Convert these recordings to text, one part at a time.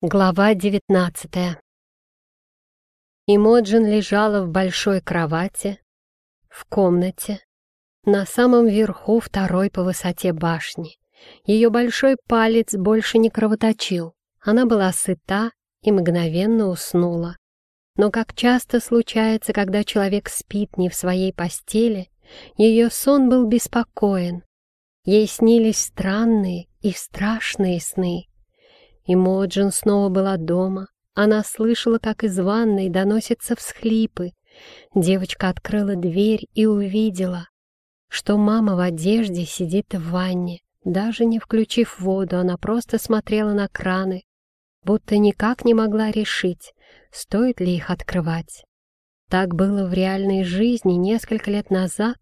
Глава девятнадцатая Имоджин лежала в большой кровати, в комнате, на самом верху второй по высоте башни. Ее большой палец больше не кровоточил. Она была сыта и мгновенно уснула. Но, как часто случается, когда человек спит не в своей постели, ее сон был беспокоен. Ей снились странные и страшные сны. И Моджин снова была дома. Она слышала, как из ванной доносятся всхлипы. Девочка открыла дверь и увидела, что мама в одежде сидит в ванне. Даже не включив воду, она просто смотрела на краны, будто никак не могла решить, стоит ли их открывать. Так было в реальной жизни несколько лет назад,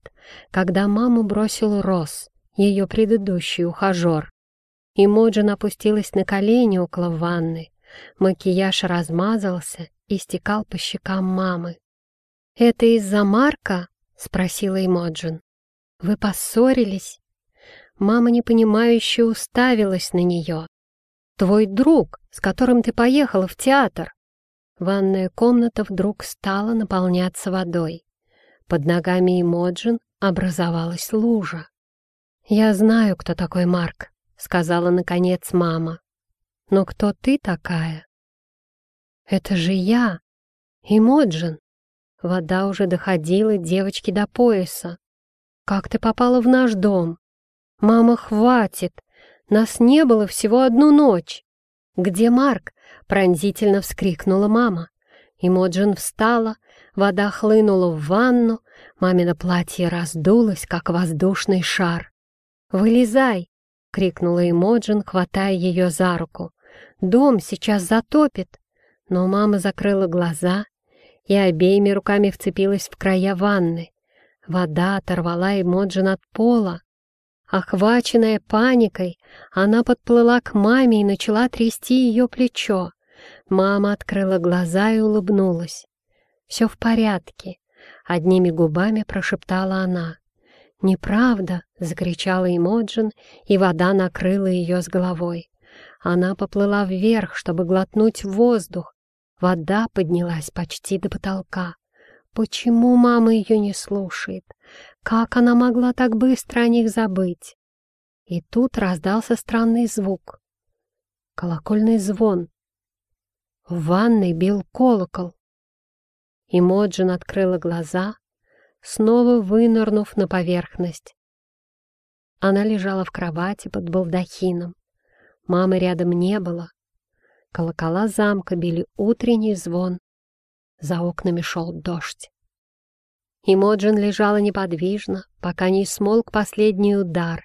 когда маму бросил Рос, ее предыдущий ухажер. И Моджин опустилась на колени около ванны. Макияж размазался и стекал по щекам мамы. «Это из-за Марка?» — спросила Имоджин. «Вы поссорились?» Мама непонимающе уставилась на нее. «Твой друг, с которым ты поехала в театр!» Ванная комната вдруг стала наполняться водой. Под ногами Имоджин образовалась лужа. «Я знаю, кто такой Марк», — сказала, наконец, мама. «Но кто ты такая?» «Это же я, Имоджин!» Вода уже доходила девочке до пояса. «Как ты попала в наш дом?» «Мама, хватит! Нас не было всего одну ночь!» «Где Марк?» — пронзительно вскрикнула мама. Имоджин встала, вода хлынула в ванну, мамино платье раздулось, как воздушный шар. «Вылезай!» — крикнула Эмоджин, хватая ее за руку. «Дом сейчас затопит!» Но мама закрыла глаза и обеими руками вцепилась в края ванны. Вода оторвала Эмоджин от пола. Охваченная паникой, она подплыла к маме и начала трясти ее плечо. Мама открыла глаза и улыбнулась. «Все в порядке», — одними губами прошептала она. «Неправда!» — закричала Имоджин, и вода накрыла ее с головой. Она поплыла вверх, чтобы глотнуть воздух. Вода поднялась почти до потолка. Почему мама ее не слушает? Как она могла так быстро о них забыть? И тут раздался странный звук. Колокольный звон. В ванной бил колокол. Имоджин открыла глаза, снова вынырнув на поверхность. Она лежала в кровати под балдахином. Мамы рядом не было. Колокола замка били утренний звон. За окнами шел дождь. Имоджин лежала неподвижно, пока не смолк последний удар.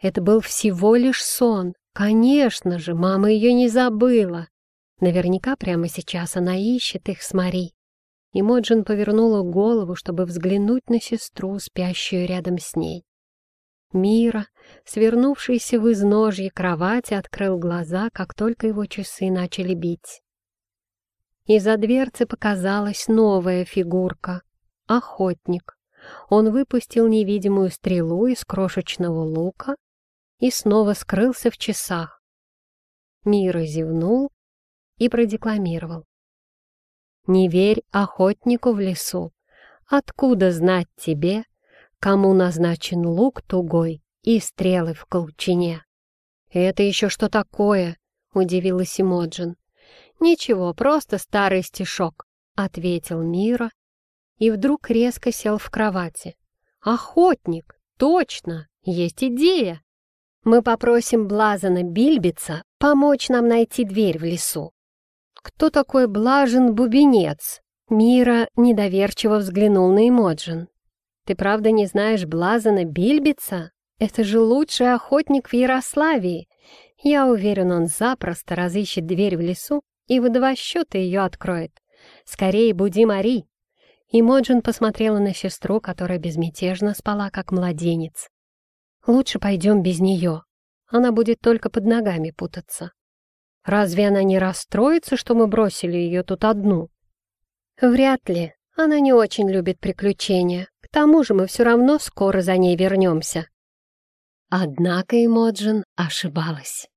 Это был всего лишь сон. Конечно же, мама ее не забыла. Наверняка прямо сейчас она ищет их с Мари. И Моджин повернула голову, чтобы взглянуть на сестру, спящую рядом с ней. Мира, свернувшийся в изножье кровати, открыл глаза, как только его часы начали бить. Из-за дверцы показалась новая фигурка — охотник. Он выпустил невидимую стрелу из крошечного лука и снова скрылся в часах. Мира зевнул и продекламировал. Не верь охотнику в лесу. Откуда знать тебе, кому назначен лук тугой и стрелы в колчине? «Это еще что такое?» — удивилась Имоджин. «Ничего, просто старый стишок», — ответил Мира и вдруг резко сел в кровати. «Охотник! Точно! Есть идея! Мы попросим Блазана Бильбица помочь нам найти дверь в лесу. «Кто такой Блажен Бубенец?» Мира недоверчиво взглянул на Эмоджин. «Ты правда не знаешь Блазана Бильбица? Это же лучший охотник в Ярославии. Я уверен, он запросто разыщет дверь в лесу и в два счета ее откроет. Скорее буди Мари!» Имоджин посмотрела на сестру, которая безмятежно спала, как младенец. «Лучше пойдем без нее. Она будет только под ногами путаться». Разве она не расстроится, что мы бросили ее тут одну? Вряд ли. Она не очень любит приключения. К тому же мы все равно скоро за ней вернемся. Однако Эмоджин ошибалась.